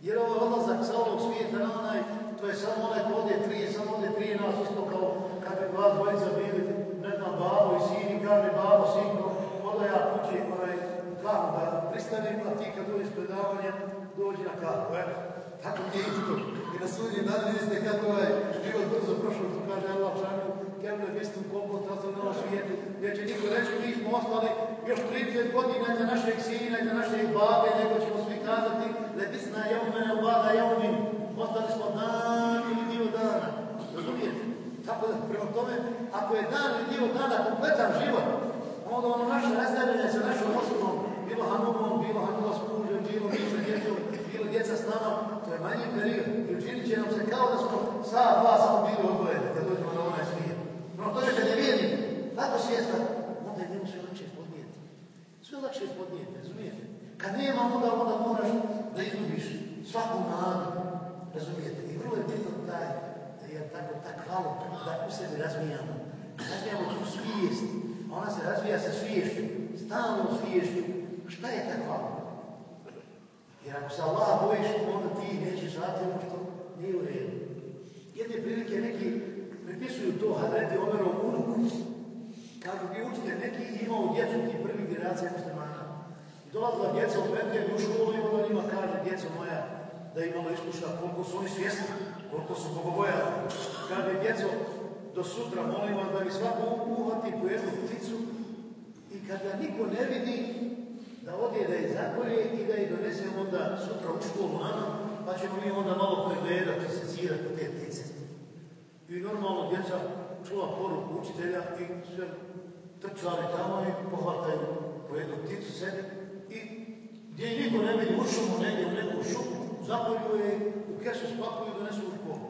[SPEAKER 1] Jer ovo je odlazak sa ovog svijeta na onaj, to je samo onaj ko prije, samo ode prije nas, isto kao kad bi dva dvojica bili, ne znam, babo i sin, i kaže babo, sinko, onda ja kući, onaj, kahu da pristanem, a ti kad dođeš predavanje, dođi na kahu, eto. Tako nije isto. Na sudnji dan vidite kako ovaj život brzo prošao, što kaže Allah čanu, kemle bistom kompot, to na ovom svijetu, gdje će niko reći, mi smo ostali još 30 godina za našeg sina za našeg babe, nego ćemo svi kazati, lebisna jeumene vada jeumin, ostali smo dan ili dio dana. Razumijete? Tako da, prema tome, ako je dan ili dio dana kompletan život, onda ono naše razdavljanje sa našom osobom, bilo hanumom, bilo hanuma s bilo mi sa djecom, bilo djeca s nama, to je manji period. Učinit će nam se kao da smo sat, dva samo bili odvojeni, kad dođemo na onaj svijet. No to kad je vjernik, tako svjestan, onda je njemu sve lakše podnijeti. Sve lakše podnijeti, razumijete? Kad nema, onda, onda moraš da izgubiš svaku nadu, razumijete? I vrlo je bitno taj, je tako, tak hvalo, da u sebi razvijamo. Razvijamo tu svijest, a ona se razvija sa sviješću, stalnom sviješću. Šta je ta hvala? Jer ako se Allah bojiš, onda ti nećeš raditi ono što nije u redu. Jedne prilike neki pripisuju to Hadreti Omerov unuku. Kažu bi učite, neki imao djecu ti prvih generacija muslimana. I dolazila djeca u Betljem u školu i onda njima kaže, djeco moja, da imamo iskuša koliko su oni svjesni, koliko su bogobojali. Kaže, djeco, do sutra molim vas da mi svako uhvati po jednu pticu i kada niko ne vidi, da ode da je zakolje i da je donese onda sutra u školu nama, pa ćemo mi onda malo pregledati, secirati te ptice. I normalno djeca čula poruku učitelja i sve trčali tamo i pohvataju po jednu pticu i gdje niko ne vidi u šumu, negdje u neku šumu, zakolju je, u kesu spakuju i donesu u školu.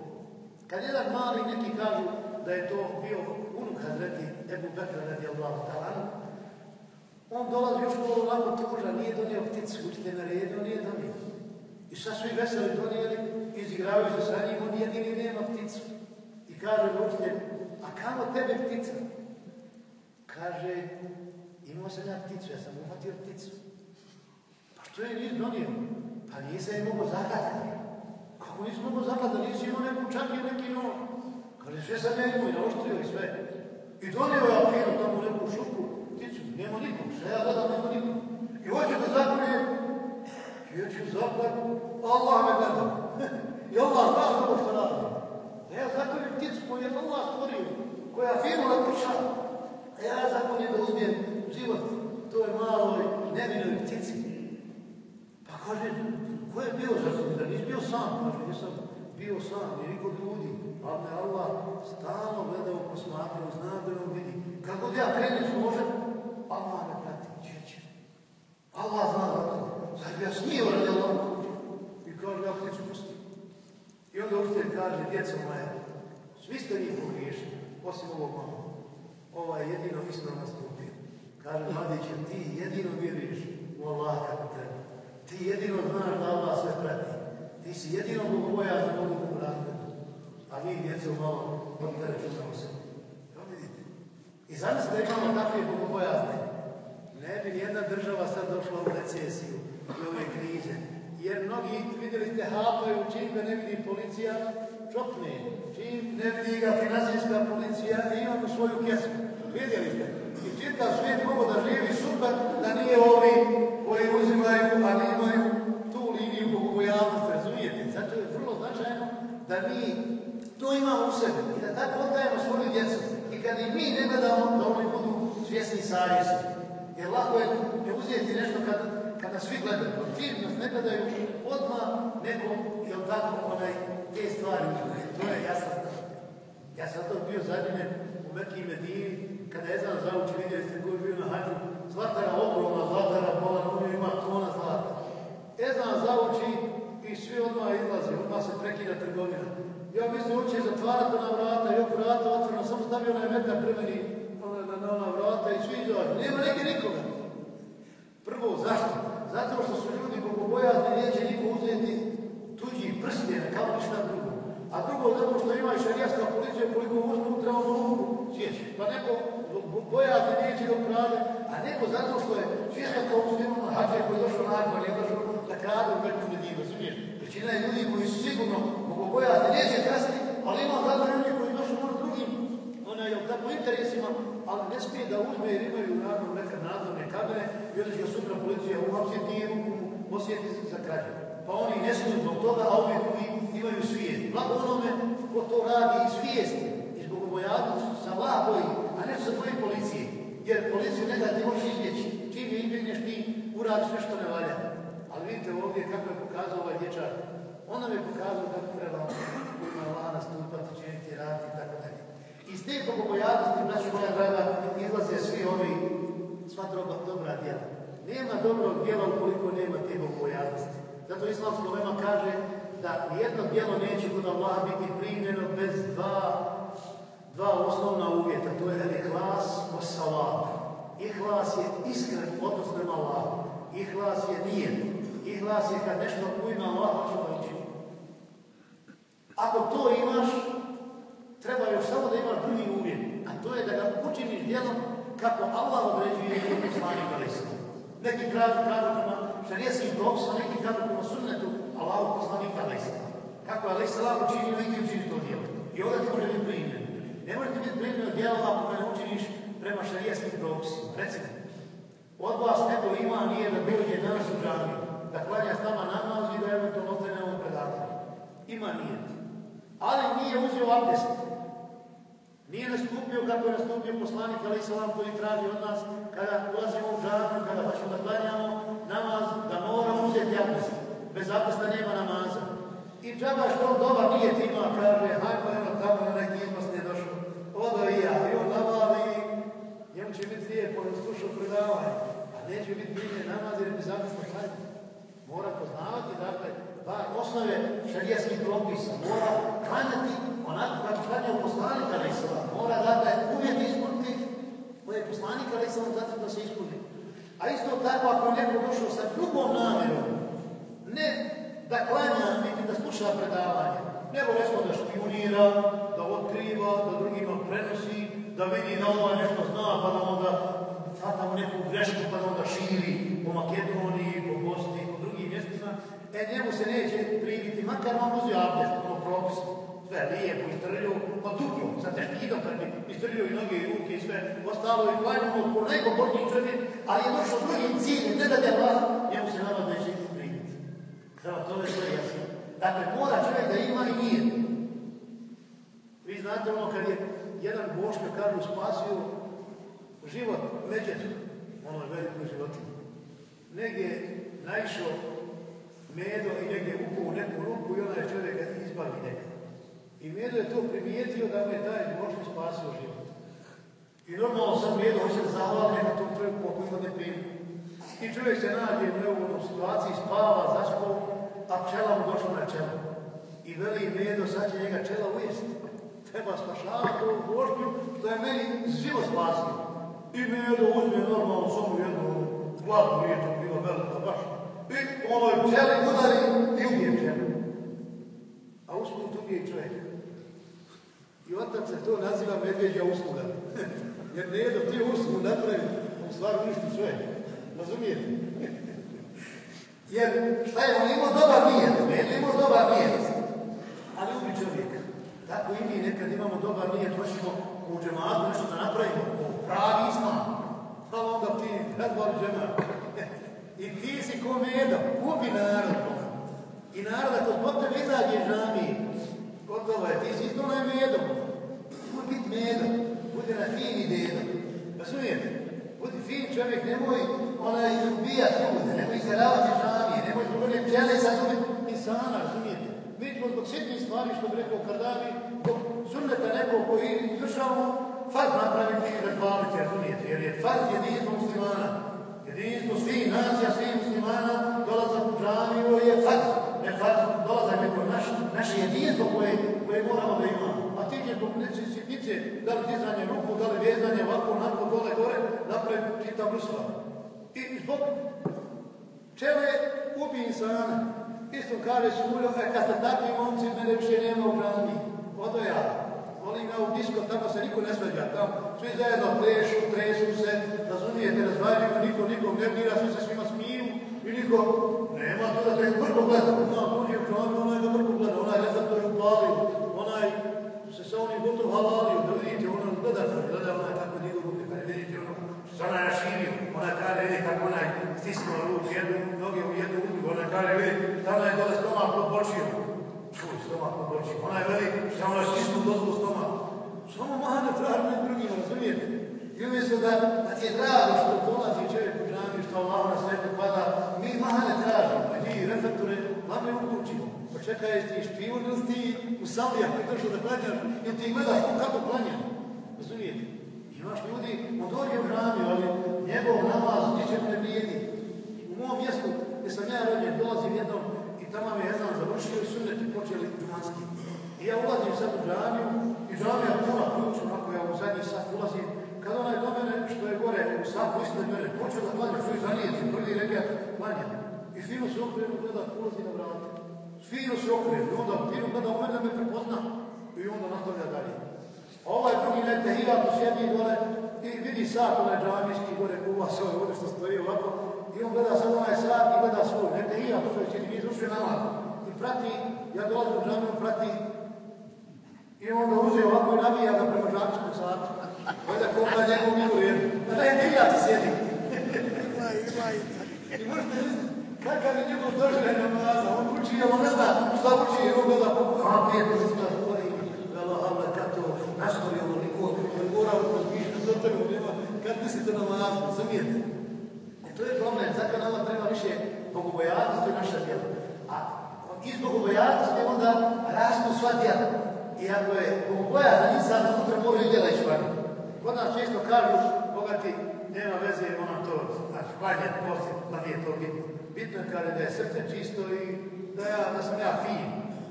[SPEAKER 1] Kad jedan mali neki kažu da je to bio unuk Hazreti Ebu Bekra radi ta'ala, on dolazi u školu onako tužan, nije donio pticu, učite na redu, nije donio. I sad svi veseli donijeli, izigravaju se sa njim, on jedini nema pticu. I kaže učitelj, a kamo tebe ptica? Kaže, imao sam ja pticu, ja sam uhvatio pticu. Pa što je nisi donio? Pa nisam je mogo zahvatiti. Kako nisi mogo zahvatiti? Nisi imao neku čakiju, neki nož. Kaže, sve sam ja imao i naoštrio i sve. I donio je Alfinu tamo neku šupu, pticu, nema nikom, sve ja gledam, nema nikom. I hoće da zakolje, ću zaklati, Allah me gleda. [LAUGHS] I Allah zna što što radi. A ja zakoljem pticu koju je Allah stvorio, koja finu napuša, a ja zakoljem da ubijem život toj maloj nevinoj ptici. Pa kaže, ko je bio za da nisi bio sam? Kaže, nisam bio sam, ni niko ljudi. Ali me Allah stalno gledao, posmatrao, zna da on vidi. Kako ja krenem s nožem, Allah me prati, čeće. Allah zna da to. Ja smio radi Allah. I kaže, ja pticu pusti. I onda učitelj kaže, djeca moja, svi ste vi pogriješili, osim ovog malo. ovaj jedino ispravno stupio. Kaže, mladiće, ti jedino vjeruješ u Allah kako treba. Ti jedino znaš da Allah sve prati. Ti si jedino bogobojazan mogu u razredu. A vi, djeco, malo odterećujemo se. Evo vidite. I zamislite da imamo takve bogobojazne. Ne bi nijedna država sad došla u recesiju i ove krize. Jer mnogi, vidjeli ste, hapaju čim ga ne vidi policija, čopne. Čim ne vidi ga financijska policija, imamo svoju kesu. Vidjeli ste? I čitav svijet mogu da živi super, da nije ovi koji uzimaju, a imaju tu liniju bogobojavnosti, razumijete? Zato je vrlo značajno da mi to imamo u sebi i da tako odgajamo svoju djecu. I kad i mi ne gledamo, da oni budu svjesni savjesti. Jer lako je uzeti nešto kada svi gledaju. Ti nas ne gledaju odmah nekom, jel tako, onaj, te stvari. To je jasno. Ja sam to bio zadnje u Mekiji Medini, kada je znam zauči, vidjeli ste koji je bio na hađu, zlatara ogromna, zlatara, pola uniju ima tona zlata. Ezan zauči i svi odmah izlaze, odmah se prekida trgovina. Ja mislim, uče zatvarati na vrata, jok vrata otvoreno, samo stavio onaj metar premeni na, na, vrata i svi izađu. Nema neke nikoga. Prvo, zašto? Zato što su ljudi bogobojazni, neće niko uzeti tuđi prstene, kao ništa drugo. A drugo, zato što ima i šarijaska policija, koliko uzmu, treba ruku sjeći. Pa neko bojazni neće da ukrade, a neko zato što je svjesno kao muslimom hađe koji je došao nakon, je došao da krade u Meku Medinu, razumiješ? Većina je ljudi koji su sigurno bogobojazni, neće krasti, ali ima zato ljudi koji došao možda drugim, ona je tako interesima, ali ne smije da uzme jer imaju naravno neke nadzorne kamere i onda će sutra policija uhapsiti i ruku osjeti za krađu. Pa oni ne smiju zbog toga, a uvijek koji imaju svijest. Blago onome ko to radi iz svijesti, iz bogobojavnosti, sa Allah boji, a ne sa tvoje policije. Jer policiju ne da ti možeš izbjeći. Čim je izbjegneš ti, uradiš ne valja. Ali vidite ovdje kako je pokazao ovaj dječak. On nam je pokazao kako treba u ime Allah nastupati, činiti, raditi i tako. Iz te bogobojavnosti, braću moja draga, izlaze svi ovi, sva dobra, dobra djela. Nema dobrog djela ukoliko nema te bogobojavnosti. Zato islamsko lema kaže da nijedno djelo neće kod Allaha biti primljeno bez dva, dva osnovna uvjeta. To je ihlas o salam. Ihlas je iskren odnos prema Allahu. Ihlas je nijet. Ihlas je kad nešto u ime Allaha ćemo. Ako to imaš, treba još samo da imaš drugi uvjet. A to je da ga učiniš djelom kako Allah određuje i poslanik Alisa. Neki kažu, kažu prema šarijetskim propisima, neki kažu prema sunnetu Allahu poslanika Alisa. Kako je Alisa lako učinio, neki učini to djelo. I ovdje ti može biti primjer. Ne može ti biti primjer djela ako ne učiniš prema šarijetskim propisima. Recimo, od vas neko ima nije da dođe danas u džamiju, da klanja s nama namaz i da eventualno ostane ovom predavanju. Ima nije. Ali nije uzeo abdest. Nije nastupio kako je nastupio poslanik Ali Salam koji traži od nas kada ulazimo u džamiju, kada hoćemo da klanjamo namaz, da moramo uzeti abdest. Bez abdesta nema namaza. I džaba što on dobar nije tima, kaže, hajmo evo tamo na neki iznos nije došao. Odo i ja, i on nabali, njemu će biti lijepo, on slušao predavanje, a neće biti primjer namaz jer bez abdesta klanjati. Mora poznavati, dakle, bar osnove šarijaskih propisa. Mora klanjati onako kako klanjao poslanik. Mora, dakle, uvijek ispuniti koje je poslanik Ali Salam zato da se ispuni. A isto tako ako je neko došao sa drugom namjerom, ne da klanja, niti da sluša predavanje, nego recimo da špionira, da otkriva, da drugima prenosi, da vidi da ovaj nešto zna, pa da onda fata mu neku grešku, pa da onda širi po Makedoniji, po Bosni, po drugim mjestima, e njemu se neće primiti, makar on uzio abdest, ono propis, sve lijepo istrljio, pa dupio, sa teškidom kad bi istrljio i noge i ruke i sve ostalo i klanjamo po neko bolji čovjek, ali je došao drugim ciljem, ne da je Allah, njemu se nama neće primiti. Prema tome to je jasno. Dakle, mora čovjek da ima i nije. Vi znate ono kad je jedan Boško kažu spasio život međetu, ono je veliko životinje. Negdje je naišao Medo i negdje upao u neku ruku i onaj čovjek ga izbavi njega. I Medo je to primijetio da mu je taj Boško spasio život. I normalno sam Medo hoće da zahvali neka tom čovjeku ima ne. I čovjek se nađe u neugodnom situaciji, spava, zaspao, a pčela mu došla na čelo. I veli Medo, sad će njega čela ujesti. treba spašavati ovu vožnju, što je meni život spasio. I mi je da uzme normalno samo jednu glavu, nije to bilo velika baš. I onoj pčeli udari i ubije pčeli. A usput ubije čovjek. I otak se to naziva medveđa usluga. [LAUGHS] Jer ne jedno ti uslugu napravi, u stvari uništi čovjek. Razumijete? [LAUGHS] Jer šta je, on imao dobar nijet, ne imao dobar nijet, ali ubi čovjek. Tako i mi nekad imamo dobar nijet, hoćemo u džematu nešto da napravimo, u pravi islam. Pa onda ti razbali džemat. [LAUGHS] I ti si ko medo, ubi narod. I narod ako izađe žami, gotovo je, ti si isto onaj medom. Budi bit medom, budi na fini dedo. Razumijete? Budi fin čovjek, nemoj onaj ubijat ljude, nemoj se ravati žamije, nemoj one pčele sad ubiti insana, razumijete? Mi ćemo zbog sitnih stvari, što bi rekao Kardavi, zbog sunneta nekog koji izvršavamo, fard napraviti i razvaliti, razumijete? Jer je fard jedinstvo muslimana. Jedinstvo svih nacija, svih muslimana, dolazak u džamiju je fard. Ne fard, dolazak neko naš, naše jedinstvo koje, koje moramo da imamo. A ti će zbog neće sitnice, da li dizanje ruku, da li vezanje, ovako, onako, dole, gore, napravi čitav rusva. I zbog čele ubi insana. Isto kaže Šuljo, e, kad ste takvi momci, mene više nema u džami. Odo ja. Volim ga u disko, tamo se niko ne sveđa. Tamo svi zajedno plešu, tresu se, razumijete, razvajaju, niko nikom ne dira, svi se svima smiju i niko nema to da te brko gleda. No, dođe u džami, onaj ga brko gleda, onaj receptor upalio, onaj se sa onim gotov halalio, da vidite, ono gleda gleda onaj kako digu ruke, pa vidite ono, što onaj naširio, onaj kaže, vidi kako onaj stisnuo ruku, jednu noge u jednu udrugu, onaj kaže, vidi, tamo je dole stomak pobočio. Čuj, stomak pobočio. Onaj veli, šta ono stisnu dozvu stomak. Samo mahane traži med drugim, razumijete? I umjesto da, da ti je drago što dolazi čovjek u što Allah na svetu pada, mi mahane tražimo, a ti reflektore lame uključimo. Pa čekaj, ti špijun ili ti u Salija koji došao da klanjaš, ili ti gledaš kako klanja. Razumijete? Imaš ljudi, on dođe u džami, ali njegov namaz ničem ne vrijedi. U mom mjestu gdje sam ja rođen, dolazim jednom i tamo je jedan završio i sunneti počeli džumanski. I ja ulazim sad u džamiju i džamija puna ključu, onako ja u zadnji sat ulazim, kad onaj do mene, što je gore, ispred mene, počeo da klanja, je zanijeti, prvi rekat, klanja. I fino se okrenu, gleda, ulazi na vrata. Fino se okrenu, onda fino gleda mene da me prepozna i onda nastavlja dalje. A ovaj drugi ne tehijatu sjedi dole i vidi sat onaj džamijski gore kuva se ovaj ovdje što stoji ovako i on gleda sad onaj sat i gleda svoj, ne tehijatu što je mi izrušio namaz. I prati, ja dolazim u džamiju, prati i onda uzeo ovako i nabija ga prema džamijskom satu. Gleda koga njegov milu jedu. A ne tehijatu sjedi. I možete misliti, kakav je njegov doživljaj namaza, on uči, on ne zna šta uči, i on gleda po... Lijepo se zna, govori, velo, Allah, kad to nastori ovoliko, jer mora razmišljati za tebe, nema, kad mislite na namazu, razumijete? E, to je problem, zato nama treba više bogobojatnosti naša djela. A iz bogobojatnosti onda rastu sva djela. I ako je bogobojatan insan, unutra moraju djela ići van. Kod nas često kažu, bogati, nema veze, ona to, znači, klanjati, posti, pa nije to bitno. Bitno je kada da je srce čisto i da, ja, da sam ja fin.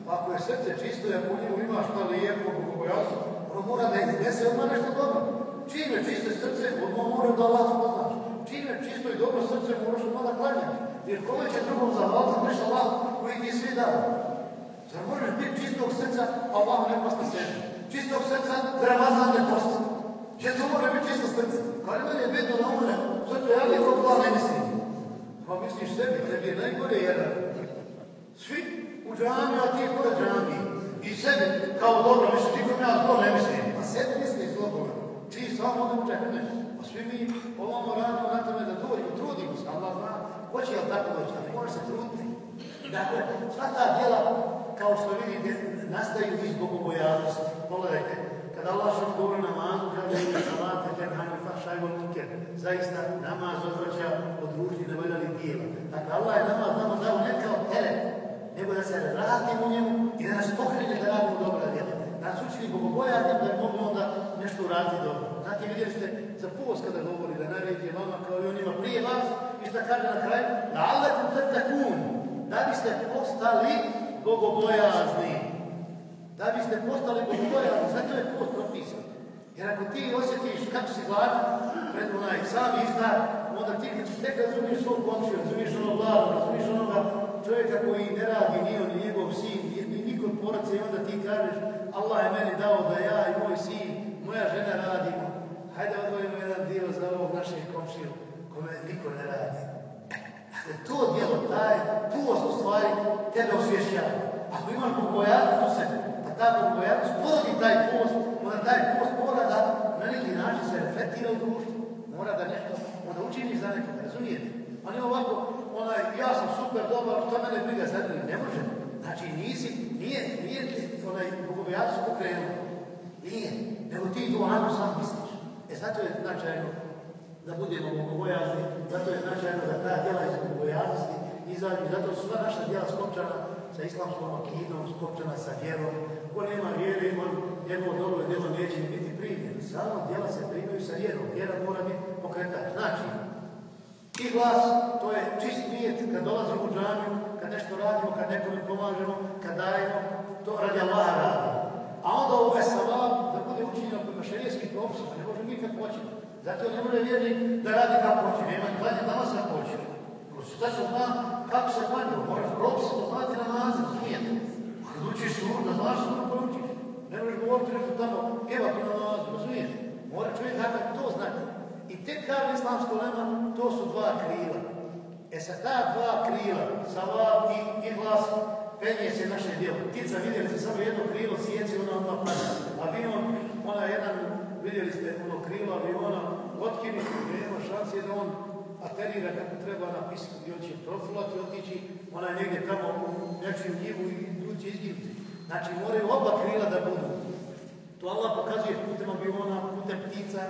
[SPEAKER 1] Pa ako je srce čisto ako u njemu ima što lijepo, bogobojatno, ono mora da iznese odmah nešto dobro. Čim je čisto srce, odmah mora da Allah spoznaš. Čim je čisto i dobro srce, moraš odmah da klanjati. Jer kome će drugom zahvaliti, neš Allah koji ti svi dao. Zar možeš biti čistog srca, a Allah ne posta sebi? Čistog srca, za Ramazan ne posta. Če to mora biti čisto srce? Ali meni je bitno da umre, zato ja nikog Allah ne mislim. Pa misliš sebi, tebi je najgore jedan. Svi u džamiju, a ti je kod džamiji. I sebi, kao dobro, misliš, nikom ja zlo ne mislim. A sebi misli zlo. Ti stvarno ovdje u. A svi mi ovamo radimo na tome da dođemo, trudimo se, Allah zna. Hoće li tako doći, ali moraš se truditi. Dakle, sva ta djela, kao što vidite, nastaju iz bogobojavnosti. Pogledajte, kada Allah što govori namazu, kaže ime salate, ten hanju fašaj vol munker. Zaista namaz odvraća od ružnih nevoljalih dijela. Dakle, Allah je nama dao ne kao teret, nego da se vratimo u njemu i da nas pokrene da radimo dobra djela. Da nas učini bogobojati da mogli onda nešto uraditi dobro. Znate, vidjeli ste za post kada govori da naredi vama kao i onima prije vas i šta kaže na kraju? Da alekum tetakun, da biste postali bogobojazni. Da biste postali bogobojazni, zato je post propisan. Jer ako ti osjetiš kako si gladan pred onaj sam iznar, onda ti tek razumiješ svog komšiju, razumiješ ono glavu, razumiješ onoga čovjeka koji ne radi, ni on, ni njegov sin, ni, ni niko poraca i onda ti kažeš Allah je meni dao da ja i moj sin, moja žena radimo. Hajde odvojimo jedan dio za ovog našeg komšiju kome niko ne radi. Dakle, to djelo, taj post u stvari tebe osvješćava. Ako imaš bogobojatnost u sebi, ta bogobojatnost porodi taj post, onda taj post mora da na neki način se reflektira u društvu. Mora da nešto, onda učiniš za nekoga, razumijete? A ne ovako, onaj, ja sam super, dobar, što mene briga za ne može. Znači, nisi, nije, nije onaj bogobojatnost pokrenuo. Nije, nego ti to onako sam misliš. E zato je značajno da budemo bogobojazni, zato je značajno da ta djela iz bogobojaznosti izađu, zato su sva naša djela skopčana sa islamskom akidom, skopčana sa vjerom. Ko nema vjere, on njegovo dobro djelo neće biti primjer. Samo djela se primaju sa vjerom. Vjera mora biti pokretač. Znači, i glas, to je čist nijet kad dolazimo u džamiju, kad nešto radimo, kad nekome pomažemo, kad dajemo, to radi Allah. A onda ovo je salam da bude učinjeno prema šarijeskim propisima, ne može nikad početi. Zato ne može vjernik da radi kako hoće, nema klanje namaz kako hoće. Šta se zna kako se klanje, moraš propise poznati namaze, razumijete. Učiš sur, da znaš sur koji učiš. Ne možeš govoriti nešto tamo, evo pri namazu, razumijete. Mora čovjek dakle to znati. I tek kaže islamsko lema, to su dva krila. E sa ta dva krila, salam i, i glas, penje se naše djelo. Ptica vidjeli ste samo jedno krilo, sjeci, ona odmah pada. Avion, ona jedan, vidjeli ste ono krilo aviona, otkini, nema šanse da on aterira kako treba na pisku gdje on će profulati, otići, ona je negdje tamo u nečiju njivu i izginuti. Znači moraju oba krila da budu. To Allah pokazuje putem aviona, putem ptica,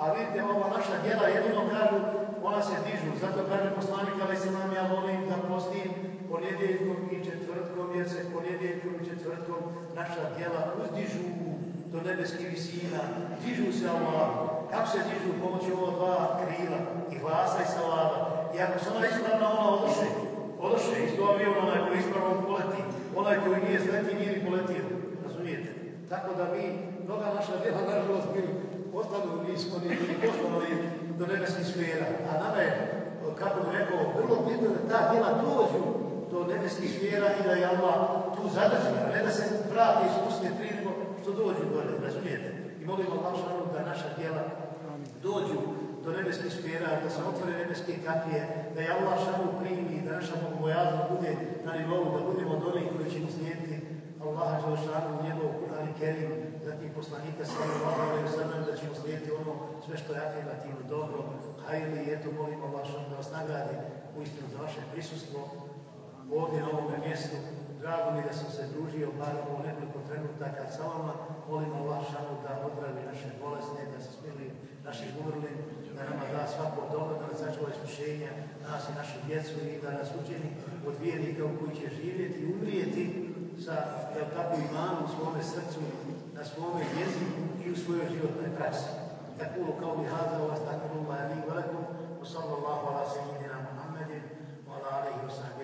[SPEAKER 1] a vidite ova naša djela jedino kažu, ona se dižu. Zato kaže poslanik, ali se nam ja volim da postim ponedjeljkom i četvrtkom, jer se ponedjeljkom i četvrtkom naša djela uzdižu do nebeskih visina, dižu se Allah. Kako se dižu pomoću ova dva krila i glasa i salava. I ako se ona ispravna, ona odoše. Odoše, isto avion onaj koji ispravno poleti. Onaj koji nije sleti, nije ni poletio. Razumijete? Tako da mi, mnoga naša djela, nažalost, mi ostali nismo ni poslali do nebeskih sfera. A nama je, kako bi rekao, vrlo bitno da ta djela dođu do nebeskih sfera i da je Allah tu zadrži, ne da se vrati i spuste prije nego što dođu gore, razumijete? I molimo Allah da naša djela dođu do nebeskih sfera, da se otvore nebeske kapije, da je Allah šanu primi, da naša bogobojaznost bude na nivou, da budemo od onih koji ćemo slijediti Allaha Đelšanu, njegov Kur'an i Kerim, zatim poslanika sallallahu alaihi wa da ćemo slijediti ono sve što je afirmativno dobro, hajli i eto molimo Allah šanu da vas nagradi u istinu za vaše prisustvo ovdje na ovome mjestu. Drago mi da sam se družio, bar ovo nekoliko trenutaka sa vama. Molimo Allah šanu da odbravi naše bolesne, da se smili naših umrli, da nama da svako dobro, da nas sačuva iskušenja, nas i našu djecu i da nas učini od vjernika u koji će živjeti i umrijeti sa jel tako u svome srcu, na svome jeziku i u svojoj životnoj praksi. Tako kao bi hada vas tako ruba, ja mi velikom, wa sallallahu ala sejidina Muhammedin, wa ala alihi wa.